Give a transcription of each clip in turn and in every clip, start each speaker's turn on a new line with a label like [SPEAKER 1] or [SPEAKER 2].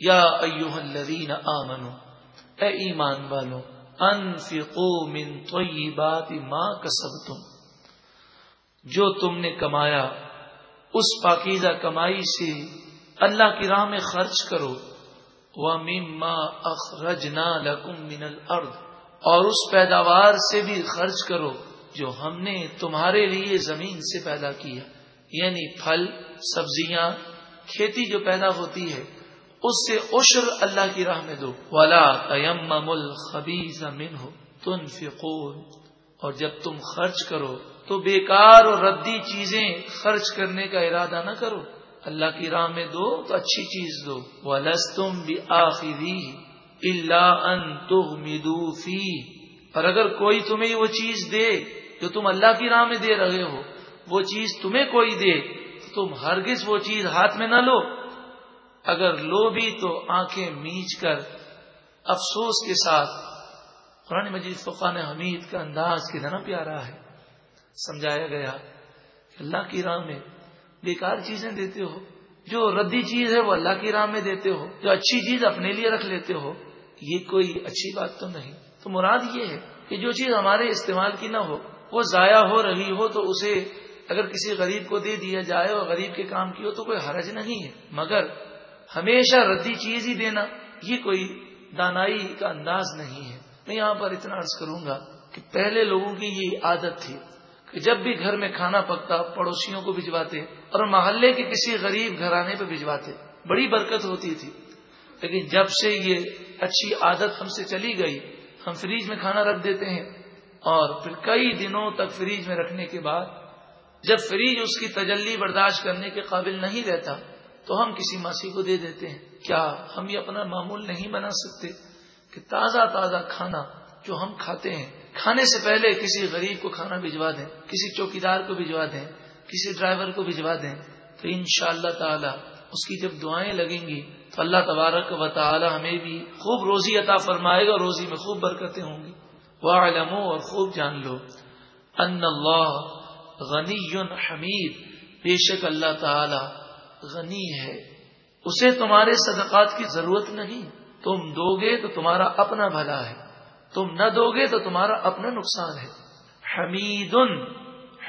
[SPEAKER 1] یا ایوہ الذین آمنو اے ایمان والو انفقو من طیبات ما کسبتم۔ جو تم نے کمایا، اس پاکیزہ کمائی سے اللہ کی راہ میں خرچ کرو۔ وَمِمَّا أَخْرَجْنَا لَكُم مِّنَ الْأَرْضِ، اور اس پیداوار سے بھی خرچ کرو جو ہم نے تمہارے لیے زمین سے پیدا کیا یعنی پھل، سبزیاں، کھیتی جو پیدا ہوتی ہے اس سے عشر اللہ کی راہ میں دو۔ ولا تیم مل خبی ہو اور جب تم خرچ کرو تو بیکار اور ردی چیزیں خرچ کرنے کا ارادہ نہ کرو۔ اللہ کی راہ میں دو تو اچھی چیز دو۔ وہ تم بھی آخری اللہ ان فی اور اگر کوئی تمہیں وہ چیز دے جو تم اللہ کی راہ میں دے رہے ہو، وہ چیز تمہیں کوئی دے تو تم ہرگز وہ چیز ہاتھ میں نہ لو۔ اگر لو بھی تو آنکھیں میچ کر افسوس کے ساتھ قرآن مجید فقان حمید کا انداز کتنا پیارا ہے؟ سمجھایا گیا کہ اللہ کی راہ میں بیکار چیزیں دیتے ہو، جو ردی چیز ہے وہ اللہ کی راہ میں دیتے ہو، جو اچھی چیز اپنے لیے رکھ لیتے ہو، یہ کوئی اچھی بات تو نہیں۔ تو مراد یہ ہے کہ جو چیز ہمارے استعمال کی نہ ہو، وہ ضائع ہو رہی ہو تو اسے اگر کسی غریب کو دے دیا جائے اور غریب کے کام کی ہو تو کوئی حرج نہیں ہے۔ مگر ہمیشہ ردی چیز ہی دینا، یہ کوئی دانائی کا انداز نہیں ہے۔ میں یہاں پر اتنا عرض کروں گا کہ پہلے لوگوں کی یہ عادت تھی کہ جب بھی گھر میں کھانا پکتا، پڑوسیوں کو بھجواتے اور محلے کے کسی غریب گھرانے پہ بھجواتے، بڑی برکت ہوتی تھی۔ لیکن جب سے یہ اچھی عادت ہم سے چلی گئی، ہم فریج میں کھانا رکھ دیتے ہیں اور پھر کئی دنوں تک فریج میں رکھنے کے بعد، جب فریج اس کی تجلی برداشت کرنے کے قابل نہیں رہتا تو ہم کسی ماسی کو دے دیتے ہیں۔ کیا ہم یہ اپنا معمول نہیں بنا سکتے کہ تازہ تازہ کھانا جو ہم کھاتے ہیں، کھانے سے پہلے کسی غریب کو کھانا بھجوا دیں، کسی چوکیدار کو بھجوا دیں، کسی ڈرائیور کو بھجوا دیں، تو ان شاء اللہ تعالی اس کی جب دعائیں لگیں گی، تو اللہ تبارک و تعالی ہمیں بھی خوب روزی عطا فرمائے گا روزی میں خوب برکتیں ہوں گی۔ وہ اور خوب جان لو۔ ان اللہ غنی حمید۔ بے شک اللہ تعالی غنی ہے۔ اسے تمہارے صدقات کی ضرورت نہیں۔ تم دو گے تو تمہارا اپنا بھلا ہے۔ تم نہ دو گے تو تمہارا اپنا نقصان ہے۔ حمید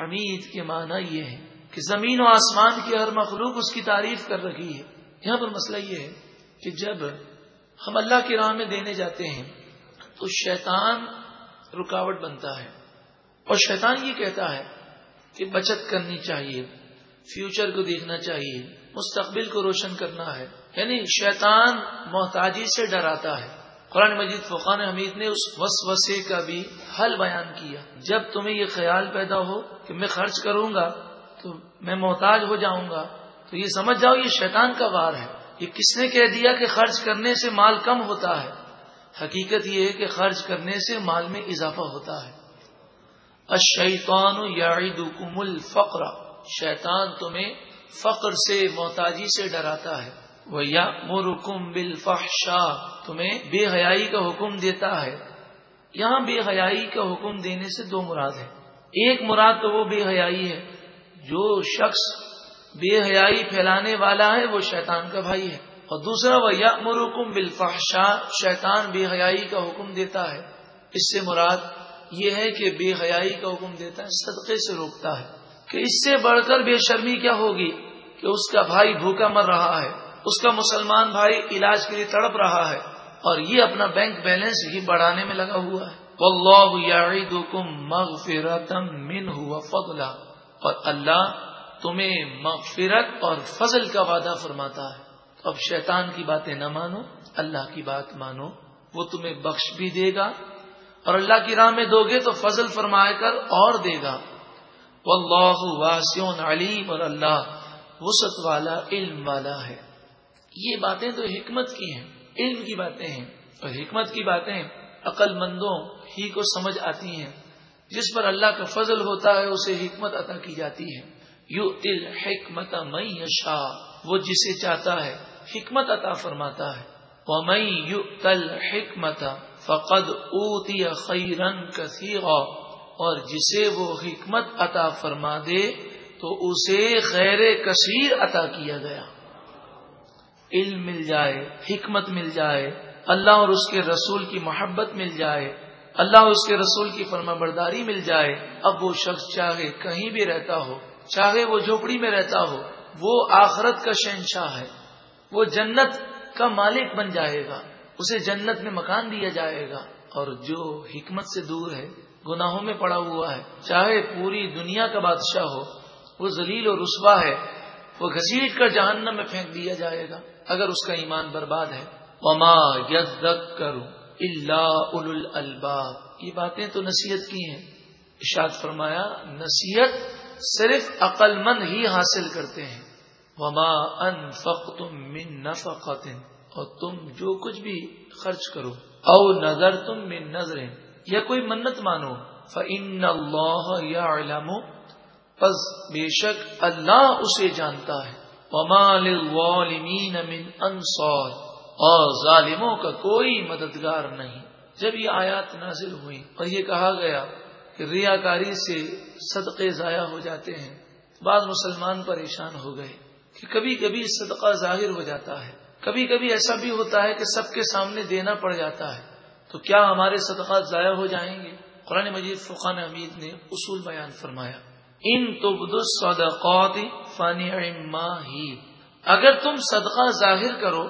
[SPEAKER 1] حمید کے معنی یہ ہے کہ زمین و آسمان کی ہر مخلوق اس کی تعریف کر رہی ہے۔ یہاں پر مسئلہ یہ ہے کہ جب ہم اللہ کی راہ میں دینے جاتے ہیں تو شیطان رکاوٹ بنتا ہے۔ اور شیطان یہ کہتا ہے کہ بچت کرنی چاہیے فیوچر کو دیکھنا چاہیے۔ مستقبل کو روشن کرنا ہے۔ یعنی شیطان محتاجی سے ڈراتا ہے۔ قرآن مجید فقان حمید نے اس وسوسے کا بھی حل بیان کیا۔ جب تمہیں یہ خیال پیدا ہو کہ میں خرچ کروں گا، تو میں محتاج ہو جاؤں گا، تو یہ سمجھ جاؤ یہ شیطان کا وار ہے۔ یہ کس نے کہہ دیا کہ خرچ کرنے سے مال کم ہوتا ہے؟ حقیقت یہ ہے کہ خرچ کرنے سے مال میں اضافہ ہوتا ہے۔ یعیدکم الفقر۔ شیطان تمہیں فقر سے، محتاجی سے ڈراتا ہے۔ وہ یا مرکم بل تمہیں بے حیائی کا حکم دیتا ہے۔ یہاں بے حیائی کا حکم دینے سے دو مراد ہے ایک مراد تو وہ بے حیائی ہے، جو شخص بے حیائی پھیلانے والا ہے، وہ شیطان کا بھائی ہے۔ اور دوسرا، وہ یا مرکم بالفحشاء، شیطان بے حیائی کا حکم دیتا ہے۔ اس سے مراد یہ ہے کہ بے حیائی کا حکم دیتا ہے، صدقے سے روکتا ہے۔ کہ اس سے بڑھ کر بے شرمی کیا ہوگی کہ اس کا بھائی بھوکا مر رہا ہے، اس کا مسلمان بھائی علاج کے لیے تڑپ رہا ہے، اور یہ اپنا بینک بیلنس ہی بڑھانے میں لگا ہوا ہے۔ واللہ مغفرتا منہ فضلا اور اللہ تمہیں مغفرت اور فضل کا وعدہ فرماتا ہے۔ اب شیطان کی باتیں نہ مانو، اللہ کی بات مانو، وہ تمہیں بخش بھی دے گا، اور اللہ کی راہ میں دو گے تو فضل فرمائے کر اور دے گا۔ واللہ واسع علیم اور اللہ وسط والا علم والا ہے۔ یہ باتیں تو حکمت کی ہیں، علم کی باتیں ہیں اور حکمت کی باتیں عقل مندوں ہی کو سمجھ آتی ہیں۔ جس پر اللہ کا فضل ہوتا ہے، اسے حکمت عطا کی جاتی ہے۔ یو تل حکمت مئی وہ جسے چاہتا ہے، حکمت عطا فرماتا ہے۔ وہ مئی یو تل حکمت فقد اوتی خیرن کثیرا۔ اور جسے وہ حکمت عطا فرما دے تو اسے خیر کثیر عطا کیا گیا۔ علم مل جائے، حکمت مل جائے، اللہ اور اس کے رسول کی محبت مل جائے، اللہ اور اس کے رسول کی فرما برداری مل جائے۔ اب وہ شخص چاہے کہیں بھی رہتا ہو، چاہے وہ جھوپڑی میں رہتا ہو، وہ آخرت کا شہنشاہ ہے۔ وہ جنت کا مالک بن جائے گا، اسے جنت میں مکان دیا جائے گا۔ اور جو حکمت سے دور ہے گناہوں میں پڑا ہوا ہے۔ چاہے پوری دنیا کا بادشاہ ہو، وہ ذلیل و رسوا ہے۔ وہ گھسیٹ کر جہنم میں پھینک دیا جائے گا۔ اگر اس کا ایمان برباد ہے۔ وما ید کرو اللہ الباب یہ باتیں تو نصیحت کی ہیں۔ اشاد فرمایا، نصیحت صرف عقل مند ہی حاصل کرتے ہیں۔ وما ان تم من نفقت اور تم جو کچھ بھی خرچ کرو۔ او نظر تم من نظر یا کوئی منت مانو فن اللہ یا علم پس بے شک اللہ اسے جانتا ہے۔ من انصار اور ظالموں کا کوئی مددگار نہیں۔ جب یہ آیات نازل ہوئی اور یہ کہا گیا کہ ریاکاری سے صدقے ضائع ہو جاتے ہیں، بعض مسلمان پریشان ہو گئے کہ کبھی کبھی صدقہ ظاہر ہو جاتا ہے۔ کبھی کبھی ایسا بھی ہوتا ہے کہ سب کے سامنے دینا پڑ جاتا ہے۔ تو کیا ہمارے صدقات ضائع ہو جائیں گے؟ قرآن مجید فقان حمید نے اصول بیان فرمایا، ان صدقات فانی ہی اگر تم صدقہ ظاہر کرو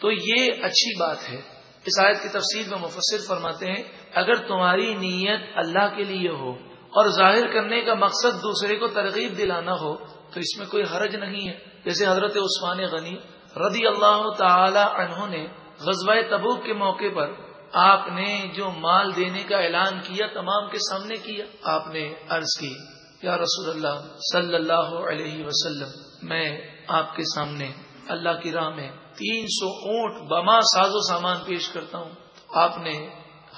[SPEAKER 1] تو یہ اچھی بات ہے۔ اس آیت کی تفصیل میں مفسر فرماتے ہیں، اگر تمہاری نیت اللہ کے لیے ہو اور ظاہر کرنے کا مقصد دوسرے کو ترغیب دلانا ہو، تو اس میں کوئی حرج نہیں ہے۔ جیسے حضرت عثمان غنی رضی اللہ تعالی عنہ نے غزوہ تبوک کے موقع پر آپ نے جو مال دینے کا اعلان کیا، تمام کے سامنے کیا۔ آپ نے عرض کی، یا رسول اللہ صلی اللہ علیہ وسلم، میں آپ کے سامنے اللہ کی راہ میں تین سو اونٹ بما ساز و سامان پیش کرتا ہوں۔ آپ نے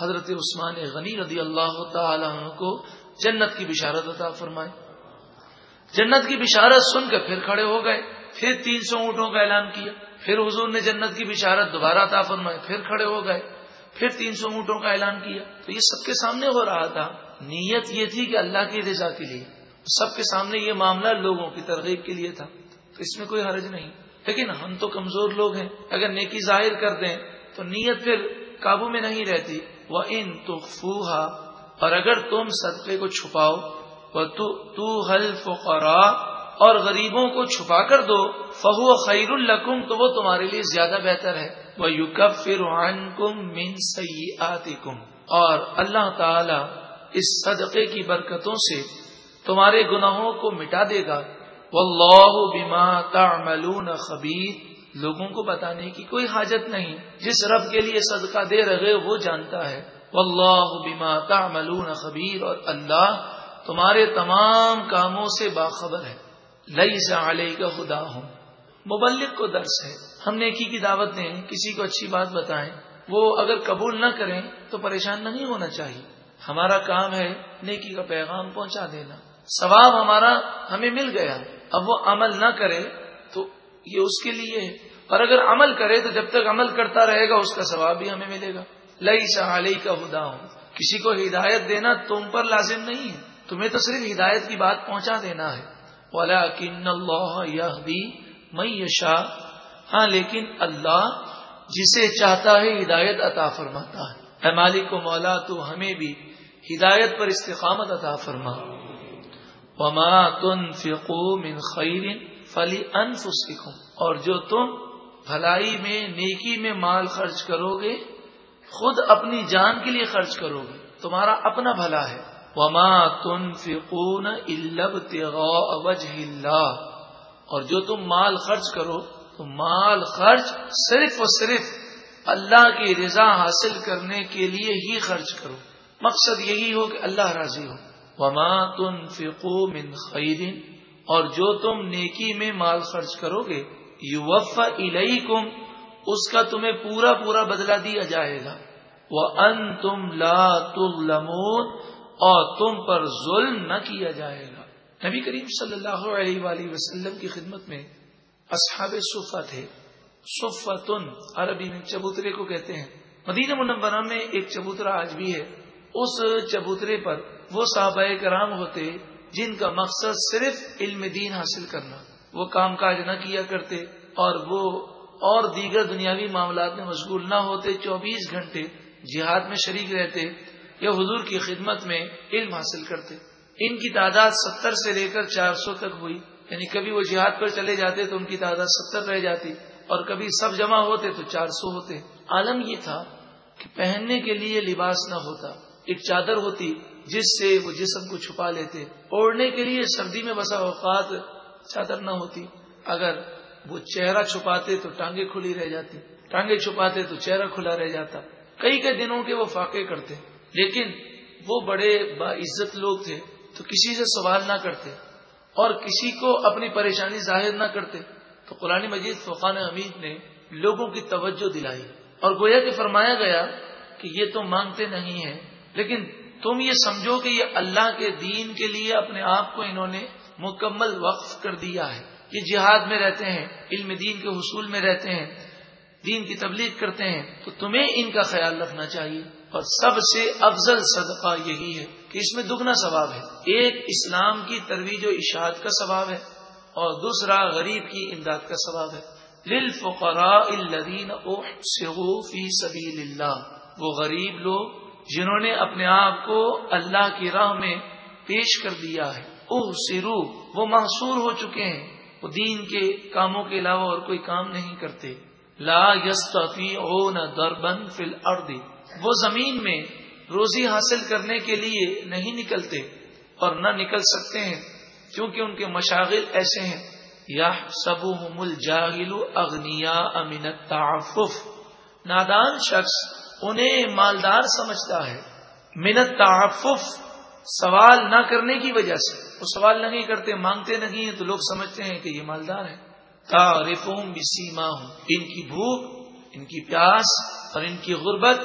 [SPEAKER 1] حضرت عثمان غنی رضی اللہ تعالی عنہ کو جنت کی بشارت عطا فرمائی۔ جنت کی بشارت سن کر پھر کھڑے ہو گئے، پھر تین سو اونٹوں کا اعلان کیا۔ پھر حضور نے جنت کی بشارت دوبارہ عطا فرمائی، پھر کھڑے ہو گئے۔ پھر تین سو اونٹوں کا اعلان کیا۔ تو یہ سب کے سامنے ہو رہا تھا۔ نیت یہ تھی کہ اللہ کی رضا کے لیے۔ سب کے سامنے یہ معاملہ لوگوں کی ترغیب کے لیے تھا۔ تو اس میں کوئی حرج نہیں۔ لیکن ہم تو کمزور لوگ ہیں۔ اگر نیکی ظاہر کر دیں تو نیت پھر قابو میں نہیں رہتی۔ وہ ان تو اور اگر تم صدقے کو چھپاؤ وہ تو حل فقرا اور غریبوں کو چھپا کر دو فہو خیر القم تو وہ تمہارے لیے زیادہ بہتر ہے۔ وہ یوکب فرحان کم من سی اور اللہ تعالی اس صدقے کی برکتوں سے تمہارے گناہوں کو مٹا دے گا۔ واللہ بما تعملون خبیر لوگوں کو بتانے کی کوئی حاجت نہیں۔ جس رب کے لیے صدقہ دے رہے وہ جانتا ہے۔ واللہ بما تعملون خبیر اور اللہ تمہارے تمام کاموں سے باخبر ہے۔ لئی سے علیہ کا خدا ہوں مبلک کو درس ہے۔ ہم نیکی کی دعوت دیں، کسی کو اچھی بات بتائیں، وہ اگر قبول نہ کریں تو پریشان نہیں ہونا چاہیے۔ ہمارا کام ہے نیکی کا پیغام پہنچا دینا۔ ثواب ہمارا ہمیں مل گیا۔ اب وہ عمل نہ کرے تو یہ اس کے لیے ہے۔ اور اگر عمل کرے تو جب تک عمل کرتا رہے گا، اس کا ثواب بھی ہمیں ملے گا۔ لئی سہالی کا ہدا ہوں کسی کو ہدایت دینا تم پر لازم نہیں ہے۔ تمہیں تو صرف ہدایت کی بات پہنچا دینا ہے۔ والا کن میں یشا ہاں لیکن اللہ جسے چاہتا ہے ہدایت عطا فرماتا ہے۔ اے مالک و مولا، تو ہمیں بھی ہدایت پر استقامت عطا فرما۔ وما تنفقو من خیر فلی انفسکم اور جو تم بھلائی میں، نیکی میں مال خرچ کرو گے خود اپنی جان کے لیے خرچ کرو گے تمہارا اپنا بھلا ہے۔ وما تنفقون الا ابتغاء وجه اللہ۔ اور جو تم مال خرچ کرو تو مال خرچ صرف اور صرف اللہ کی رضا حاصل کرنے کے لیے ہی خرچ کرو۔ مقصد یہی ہو کہ اللہ راضی ہو۔ وما تن فکو من خیر اور جو تم نیکی میں مال خرچ کرو گے یو وف اس کا تمہیں پورا پورا بدلا دیا جائے گا۔ وہ ان تم لا تمون اور تم پر ظلم نہ کیا جائے گا۔ نبی کریم صلی اللہ علیہ وآلہ وسلم کی خدمت میں اصحاب صفا تھے۔ صفتن عربی میں چبوترے کو کہتے ہیں۔ مدینہ منورہ میں ایک چبوترا آج بھی ہے۔ اس چبوترے پر وہ صحابہ کرام ہوتے جن کا مقصد صرف علم دین حاصل کرنا، وہ کام کاج نہ کیا کرتے اور وہ اور دیگر دنیاوی معاملات میں مشغول نہ ہوتے، چوبیس گھنٹے جہاد میں شریک رہتے یا حضور کی خدمت میں علم حاصل کرتے۔ ان کی تعداد ستر سے لے کر چار سو تک ہوئی۔ یعنی کبھی وہ جہاد پر چلے جاتے تو ان کی تعداد ستر رہ جاتی، اور کبھی سب جمع ہوتے تو چار سو ہوتے۔ عالم یہ تھا کہ پہننے کے لیے لباس نہ ہوتا، ایک چادر ہوتی جس سے وہ جسم کو چھپا لیتے۔ اوڑھنے کے لیے سردی میں بسا اوقات چادر نہ ہوتی۔ اگر وہ چہرہ چھپاتے تو ٹانگیں کھلی رہ جاتی۔ ٹانگیں چھپاتے تو چہرہ کھلا رہ جاتا۔ کئی کئی دنوں کے وہ فاقے کرتے۔ لیکن وہ بڑے باعزت لوگ تھے۔ تو کسی سے سوال نہ کرتے اور کسی کو اپنی پریشانی ظاہر نہ کرتے تو قرآن مجید فقان حمید نے لوگوں کی توجہ دلائی اور گویا کہ فرمایا گیا کہ یہ تو مانگتے نہیں ہیں، لیکن تم یہ سمجھو کہ یہ اللہ کے دین کے لیے اپنے آپ کو انہوں نے مکمل وقف کر دیا ہے۔ یہ جہاد میں رہتے ہیں، علم دین کے حصول میں رہتے ہیں۔ دین کی تبلیغ کرتے ہیں تو تمہیں ان کا خیال رکھنا چاہیے۔ اور سب سے افضل صدقہ یہی ہے کہ اس میں دگنا ثواب ہے۔ ایک اسلام کی ترویج و اشاعت کا ثواب ہے اور دوسرا غریب کی امداد کا ثواب ہے۔ الذین فی سبیل اللہ۔ وہ غریب لوگ جنہوں نے اپنے آپ کو اللہ کی راہ میں پیش کر دیا ہے۔ اوہ سرو وہ محصور ہو چکے ہیں۔ وہ دین کے کاموں کے علاوہ اور کوئی کام نہیں کرتے۔ لا یستفی او نہ دربن فل اردی وہ زمین میں روزی حاصل کرنے کے لیے نہیں نکلتے اور نہ نکل سکتے ہیں، کیونکہ ان کے مشاغل ایسے ہیں۔ یا سب مل جاگل اگنیا تعفف نادان شخص انہیں مالدار سمجھتا ہے۔ منت تعفف سوال نہ کرنے کی وجہ سے۔ وہ سوال نہیں کرتے، مانگتے نہیں ہیں تو لوگ سمجھتے ہیں کہ یہ مالدار ہے تعریفوں بسیما ہوں ان کی بھوک، ان کی پیاس اور ان کی غربت،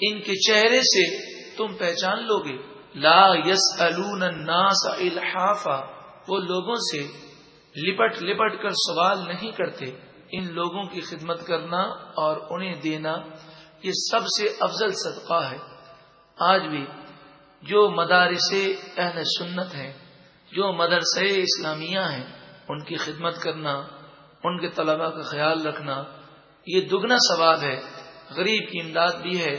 [SPEAKER 1] ان کے چہرے سے تم پہچان لو گے لا یس الناس الحافا، وہ لوگوں سے لپٹ لپٹ کر سوال نہیں کرتے۔ ان لوگوں کی خدمت کرنا اور انہیں دینا یہ سب سے افضل صدقہ ہے۔ آج بھی جو مدارس اہل سنت ہیں، جو مدرسے اسلامیہ ہیں، ان کی خدمت کرنا ان کے طلباء کا خیال رکھنا یہ دگنا ثواب ہے، غریب کی امداد بھی ہے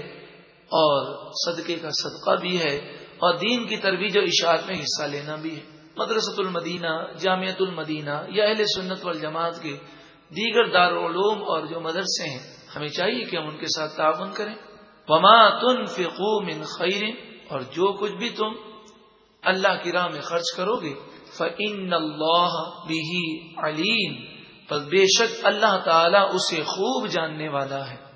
[SPEAKER 1] اور صدقے کا صدقہ بھی ہے اور دین کی ترویج و اشاعت میں حصہ لینا بھی ہے۔ مدرسۃ المدینہ جامعت المدینہ یا اہل سنت والجماعت کے دیگر دارالعلوم اور جو مدرسے ہیں، ہمیں چاہیے کہ ہم ان کے ساتھ تعاون کریں۔ وما تن من خیر اور جو کچھ بھی تم اللہ کی راہ میں خرچ کرو گے فن اللہ بھی علیم بے شک اللہ تعالی اسے خوب جاننے والا ہے۔